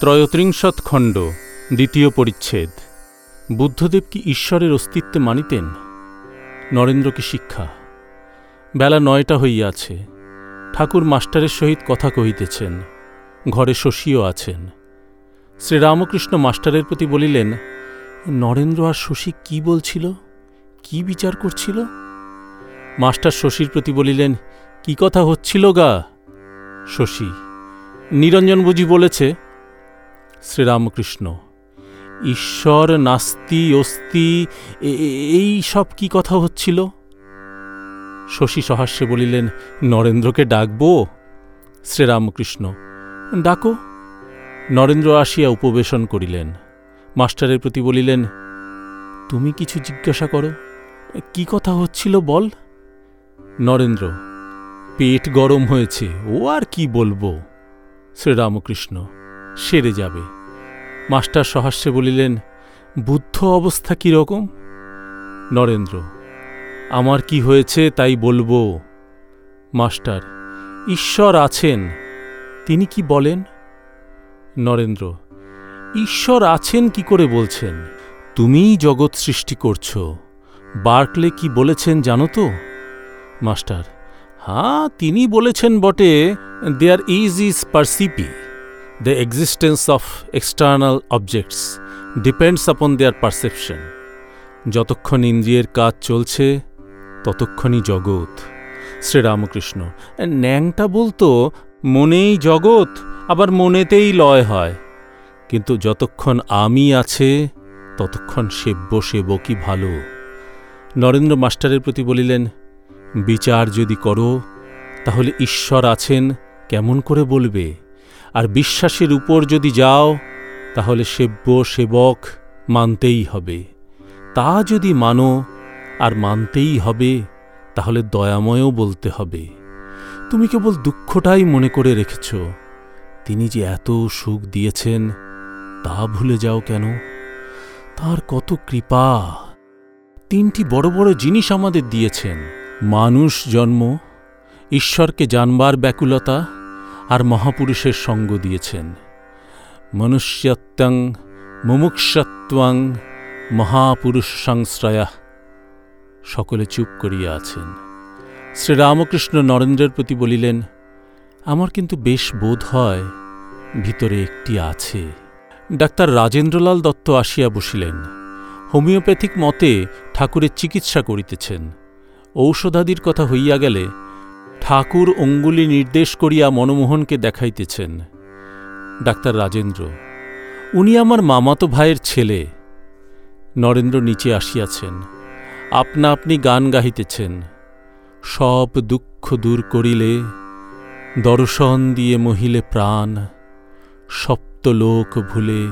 ত্রয়ত্রিংশৎ খণ্ড, দ্বিতীয় পরিচ্ছেদ। বুদ্ধদেব কি ঈশ্বরের অস্তিত্বে মানিতেন? নরেন্দ্রকে শিক্ষা? বেলা নয়টা হইয়াছে। ঠাকুর মাস্টারের সহিত কথা কহিতেছেন। ঘরে শশীও আছেন। শ্রীরামকৃষ্ণ মাস্টারের প্রতি বলিলেন, নরেন্দ্র আর শশী কি বলছিল? কি বিচার করছিল? মাস্টার শশীর প্রতি বলিলেন, কি কথা হচ্ছিল গা? শশী, নিরঞ্জন বুঝি বলেছে শ্রীরামকৃষ্ণ, ঈশ্বর নাস্তি অস্তি এই সব কি কথা হচ্ছিল? শশী সহাস্যে বলিলেন, নরেন্দ্রকে ডাকব? শ্রীরামকৃষ্ণ, ডাকো। নরেন্দ্র আসিয়া উপবেশন করিলেন। মাস্টারের প্রতি বলিলেন, তুমি কিছু জিজ্ঞাসা করো, কি কথা হচ্ছিল বল? নরেন্দ্র, পেট গরম হয়েছে, ও আর কি বলব? শ্রীরামকৃষ্ণ, সেরে যাবে। মাস্টার সহাস্যে বলিলেন, বুদ্ধ অবস্থা কি রকম? নরেন্দ্র, আমার কি হয়েছে তাই বলব। মাস্টার, ঈশ্বর আছেন, তিনি কি বলেন? নরেন্দ্র, ঈশ্বর আছেন কি করে বলছেন? তুমিই জগৎ সৃষ্টি করছ, বার্কলে কি বলেছেন জানো তো? মাস্টার হ্যাঁ তিনি বলেছেন বটে, দেয়ার ইজ ইজ পারসিপি। The existence of external objects depends upon their perception যতক্ষণ ইন্দ্রিয়ের কাজ চলছে, ততক্ষণই জগৎ। শ্রীরামকৃষ্ণ ন্যাংটা বলতো, মনেই জগৎ, আবার মনেতেই লয় হয়। কিন্তু যতক্ষণ আমি আছে, ততক্ষণ সেব্য সেবকই ভালো। নরেন্দ্র মাস্টারের প্রতি বলিলেন, বিচার যদি করো, তাহলে ঈশ্বর আছেন, কেমন করে বলবে? আর বিশ্বাসের উপর যদি যাও, তাহলে সেব্য সেবক মানতেই হবে। তা যদি মানো আর মানতেই হবে, তাহলে দয়াময়ও বলতে হবে। তুমি কেবল দুঃখটাই মনে করে রেখেছ। তিনি যে এত সুখ দিয়েছেন, তা ভুলে যাও কেন? তার কত কৃপা। তিনটি বড় বড় জিনিস আমাদের দিয়েছেন। মানুষ জন্ম, ঈশ্বরকে জানবার ব্যাকুলতা আর মহাপুরুষের সঙ্গ দিয়েছেন। মনুষ্যত্বং মুমুক্ষত্বং মহাপুরুষ সংশ্রয়া সকলে চুপ করিয়া আছেন। শ্রীরামকৃষ্ণ নরেন্দ্রের প্রতি বলিলেন, আমার কিন্তু বেশ বোধ হয় ভিতরে একটি আছে। ডাক্তার রাজেন্দ্রলাল দত্ত আসিয়া বসিলেন। হোমিওপ্যাথিক মতে ঠাকুরের চিকিৎসা করিতেছেন। ঔষধাদির কথা হইয়া গেলে ঠাকুর অঙ্গুলি নির্দেশ করিয়া মনমোহনকে দেখাইতেছেন। ডাক্তার রাজেন্দ্র, উনি আমার মামাতো ভাইয়ের ছেলে। নরেন্দ্র নিচে আসিয়াছেন। আপনা আপনি গান গাহিতেছেন। সব দুঃখ দূর করিলে দর্শন দিয়ে মহিলে প্রাণ। সপ্তলোক ভুলে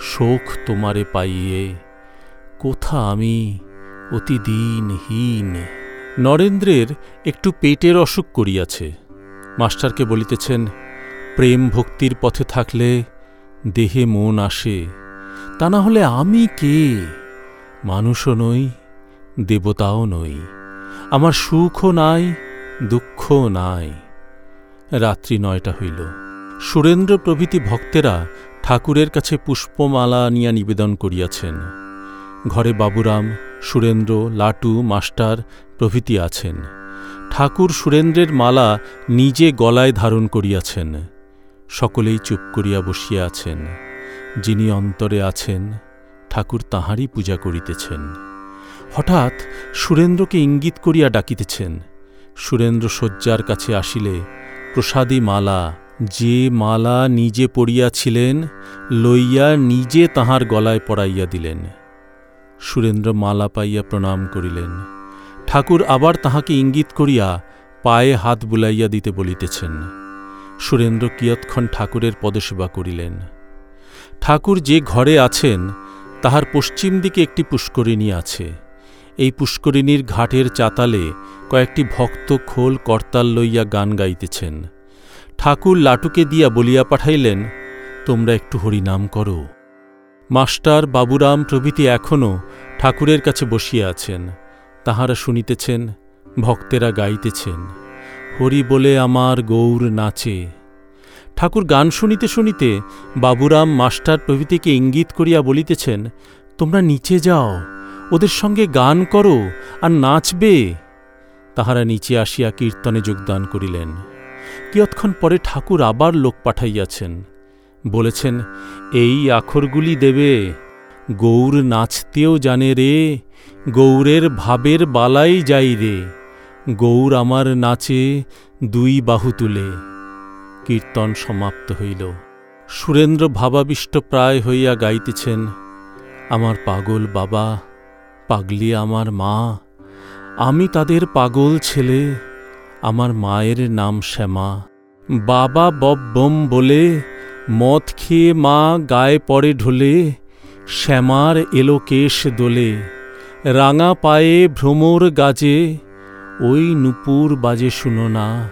শোক তোমারে পাইয়ে। কোথা আমি অতি দিনহীন নরেন্দ্রের একটু পেটের অসুখ করিয়াছে। মাস্টারকে বলিতেছেন, প্রেম ভক্তির পথে থাকলে দেহে মন আসে, তা না হলে আমি কে? মানুষও নই, দেবতাও নই, আমার সুখও নাই, দুঃখও নাই। রাত্রি নয়টা হইল। সুরেন্দ্র প্রভৃতি ভক্তেরা ঠাকুরের কাছে পুষ্পমালা আনিয়া নিবেদন করিয়াছেন। ঘরে বাবুরাম সুরেন্দ্র, লাটু, মাস্টার প্রভৃতি আছেন। ঠাকুর সুরেন্দ্রের মালা নিজে গলায় ধারণ করিয়াছেন। সকলেই চুপ করিয়া বসিয়া আছেন। যিনি অন্তরে আছেন, ঠাকুর তাহারই পূজা করিতেছেন। হঠাৎ সুরেন্দ্রকে ইঙ্গিত করিয়া ডাকিতেছেন। সুরেন্দ্র শয্যার কাছে আসিলে, প্রসাদী মালা, যে মালা নিজে পড়িয়াছিলেন, লইয়া নিজে তাহার গলায় পড়াইয়া দিলেন। সুরেন্দ্র মালা পাইয়া প্রণাম করিলেন। ঠাকুর আবার তাহাকে ইঙ্গিত করিয়া পায়ে হাত বুলাইয়া দিতে বলিতেছেন। সুরেন্দ্র কিয়ৎক্ষণ ঠাকুরের পদসেবা করিলেন। ঠাকুর যে ঘরে আছেন, তাহার পশ্চিম দিকে একটি পুষ্করিণী আছে। এই পুষ্করিণীর ঘাটের চাতালে কয়েকটি ভক্ত খোল করতাল লইয়া গান গাইতেছেন। ঠাকুর লাটুকে দিয়া বলিয়া পাঠাইলেন, তোমরা একটু হরিনাম করো। মাস্টার বাবুরাম প্রভৃতি এখনও ঠাকুরের কাছে বসিয়া আছেন। তাহারা শুনিতেছেন, ভক্তেরা গাইতেছেন। হরি বলে আমার গৌর নাচে। ঠাকুর গান শুনিতে শুনিতে বাবুরাম মাস্টার প্রভৃতিকে ইঙ্গিত করিয়া বলিতেছেন, তোমরা নিচে যাও, ওদের সঙ্গে গান করো আর নাচবে। তাহারা নিচে আসিয়া কীর্তনে যোগদান করিলেন। কিয়ৎক্ষণ পরে ঠাকুর আবার লোক পাঠাইয়াছেন। বলেছেন, এই আখরগুলি দেবে, গৌর নাচতেও জানে রে, গৌরের ভাবের বালাই যাই রে, গৌর আমার নাচে দুই বাহু তুলে। কীর্তন সমাপ্ত হইল। সুরেন্দ্র ভাবাবিষ্ট প্রায় হইয়া গাইতেছেন, আমার পাগল বাবা, পাগলি আমার মা, আমি তাদের পাগল ছেলে, আমার মায়ের নাম শ্যামা। বাবা বব্বম বলে মদ খেয়ে মা গায়ে পড়ে ঢোলে, শ্যামার এলো কেশ দোলে। রাঙা পায়ে ভ্রমর গাজে, ওই নুপুর বাজে শুনো না।